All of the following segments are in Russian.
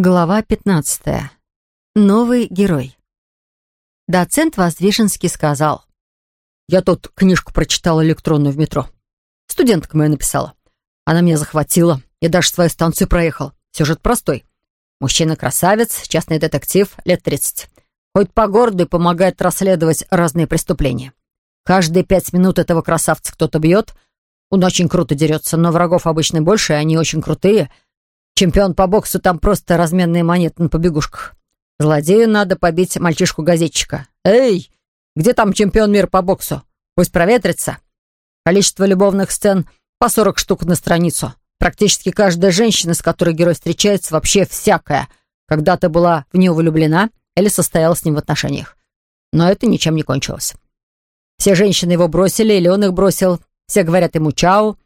Глава 15. Новый герой. Доцент Воздвиженский сказал. «Я тут книжку прочитала электронную в метро. Студентка моя написала. Она меня захватила. Я даже свою станцию проехал. Сюжет простой. Мужчина-красавец, частный детектив, лет 30. Ходит по городу и помогает расследовать разные преступления. Каждые пять минут этого красавца кто-то бьет. Он очень круто дерется, но врагов обычно больше, и они очень крутые — Чемпион по боксу там просто разменные монеты на побегушках. Злодею надо побить мальчишку-газетчика. «Эй, где там чемпион мира по боксу? Пусть проветрится». Количество любовных сцен по 40 штук на страницу. Практически каждая женщина, с которой герой встречается, вообще всякая. Когда-то была в нее влюблена или состояла с ним в отношениях. Но это ничем не кончилось. Все женщины его бросили, или он их бросил. Все говорят ему «чао»,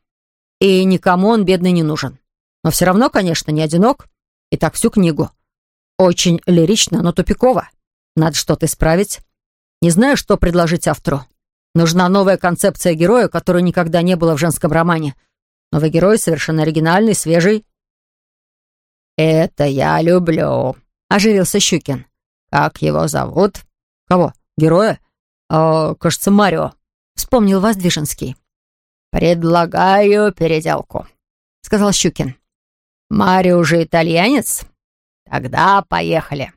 и никому он, бедный, не нужен. Но все равно, конечно, не одинок. И так всю книгу. Очень лирично, но тупиково. Надо что-то исправить. Не знаю, что предложить автору. Нужна новая концепция героя, которой никогда не было в женском романе. Новый герой совершенно оригинальный, свежий. «Это я люблю», — оживился Щукин. «Как его зовут?» «Кого? Героя?» «Э, «Кажется, Марио», — вспомнил Воздвиженский. «Предлагаю переделку», — сказал Щукин. Марио уже итальянец? Тогда поехали.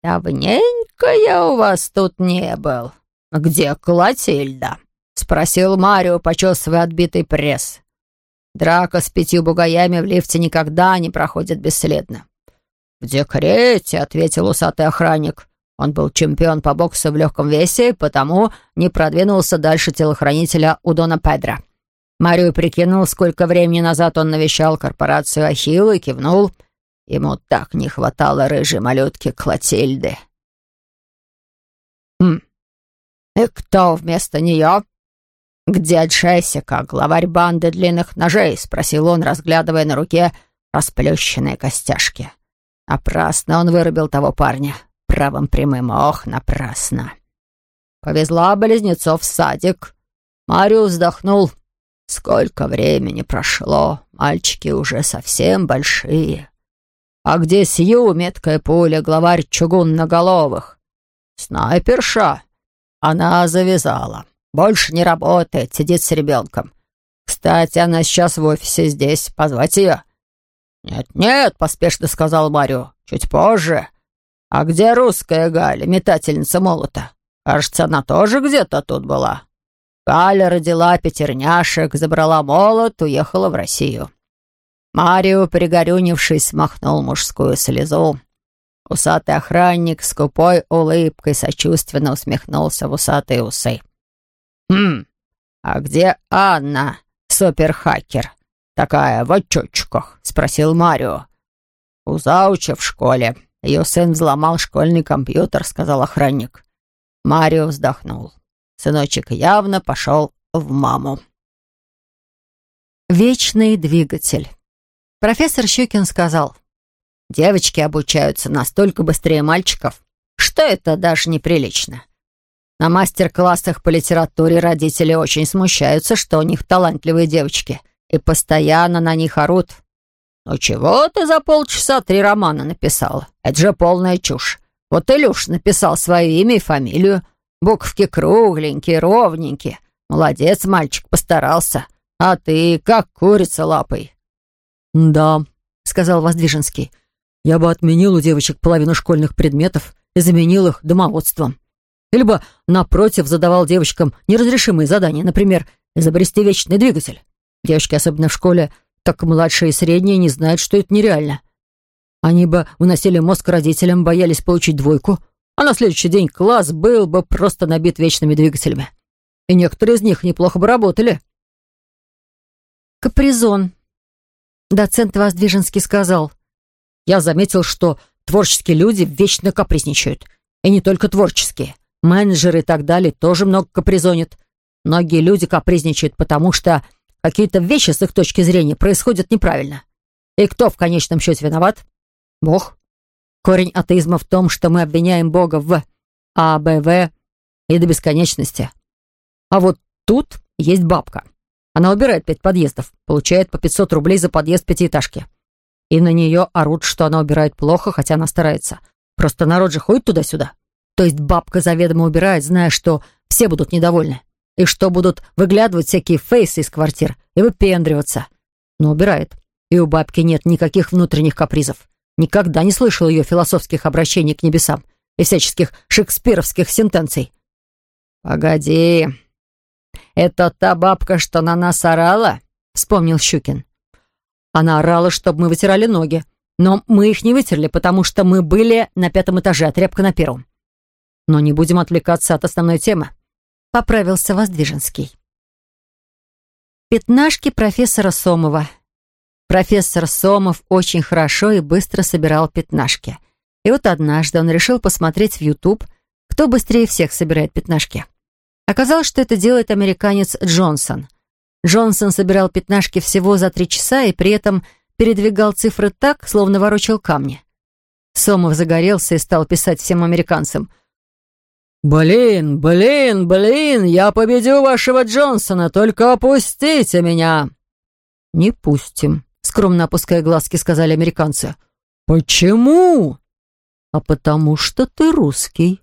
Давненько я у вас тут не был. Где Клотильда? Спросил Марио, почесывая отбитый пресс. Драка с пятью бугаями в лифте никогда не проходит бесследно. «В декрете», — ответил усатый охранник. Он был чемпион по боксу в легком весе, потому не продвинулся дальше телохранителя у Дона Педро. Марио прикинул, сколько времени назад он навещал корпорацию Ахилла и кивнул. Ему так не хватало рыжей малютки Клотильды. «Хм, и кто вместо нее?» «Где Джессика, главарь банды длинных ножей?» — спросил он, разглядывая на руке расплющенные костяшки. Напрасно он вырубил того парня. Правым прямым, ох, напрасно. Повезла близнецов в садик. Марио вздохнул. Сколько времени прошло, мальчики уже совсем большие. А где Сью, меткая пуля, главарь чугунноголовых? Снайперша. Она завязала. Больше не работает, сидит с ребенком. Кстати, она сейчас в офисе здесь. Позвать ее?» «Нет-нет», — поспешно сказал Марио. «Чуть позже. А где русская Галя, метательница молота? Кажется, она тоже где-то тут была». Галя родила пятерняшек, забрала молот, уехала в Россию. Марио, пригорюнившись, смахнул мужскую слезу. Усатый охранник с купой улыбкой сочувственно усмехнулся в усатые усы. «Хм, а где Анна, суперхакер? Такая в очочках?» — спросил Марио. «У зауча в школе. Ее сын взломал школьный компьютер», — сказал охранник. Марио вздохнул. Сыночек явно пошел в маму. Вечный двигатель. Профессор Щукин сказал, «Девочки обучаются настолько быстрее мальчиков, что это даже неприлично. На мастер-классах по литературе родители очень смущаются, что у них талантливые девочки, и постоянно на них орут. «Ну чего ты за полчаса три романа написала? Это же полная чушь. Вот Илюш написал свое имя и фамилию, Буковки кругленькие, ровненькие. Молодец, мальчик, постарался. А ты как курица лапой». «Да», — сказал Воздвиженский. «Я бы отменил у девочек половину школьных предметов и заменил их домоводством. Либо, напротив, задавал девочкам неразрешимые задания, например, изобрести вечный двигатель. Девочки, особенно в школе, так младшие и средние, не знают, что это нереально. Они бы выносили мозг родителям, боялись получить двойку, а на следующий день класс был бы просто набит вечными двигателями. И некоторые из них неплохо бы работали. Капризон. Доцент Воздвиженский сказал. Я заметил, что творческие люди вечно капризничают. И не только творческие. Менеджеры и так далее тоже много капризонят. Многие люди капризничают, потому что какие-то вещи с их точки зрения происходят неправильно. И кто в конечном счете виноват? Бог. Корень атеизма в том, что мы обвиняем Бога в А, Б, В и до бесконечности. А вот тут есть бабка. Она убирает пять подъездов, получает по 500 рублей за подъезд пятиэтажки. И на нее орут, что она убирает плохо, хотя она старается. Просто народ же ходит туда-сюда. То есть бабка заведомо убирает, зная, что все будут недовольны. И что будут выглядывать всякие фейсы из квартир и выпендриваться. Но убирает. И у бабки нет никаких внутренних капризов. Никогда не слышал ее философских обращений к небесам и всяческих шекспировских сентенций. «Погоди, это та бабка, что на нас орала?» — вспомнил Щукин. «Она орала, чтобы мы вытирали ноги, но мы их не вытерли, потому что мы были на пятом этаже, а тряпка на первом. Но не будем отвлекаться от основной темы», — поправился Воздвиженский. Пятнашки профессора Сомова. Профессор Сомов очень хорошо и быстро собирал пятнашки. И вот однажды он решил посмотреть в YouTube, кто быстрее всех собирает пятнашки. Оказалось, что это делает американец Джонсон. Джонсон собирал пятнашки всего за три часа и при этом передвигал цифры так, словно ворочал камни. Сомов загорелся и стал писать всем американцам. «Блин, блин, блин, я победю вашего Джонсона, только опустите меня!» «Не пустим», — скромно опуская глазки, сказали американцы. «Почему?» «А потому что ты русский».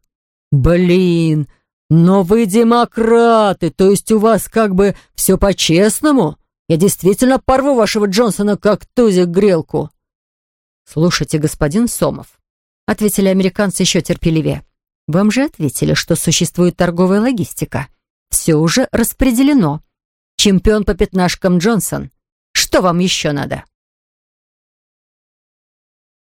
«Блин, но вы демократы, то есть у вас как бы все по-честному? Я действительно порву вашего Джонсона, как тузик грелку». «Слушайте, господин Сомов», — ответили американцы еще терпеливее. «Вам же ответили, что существует торговая логистика. Все уже распределено. Чемпион по пятнашкам Джонсон. Что вам еще надо?»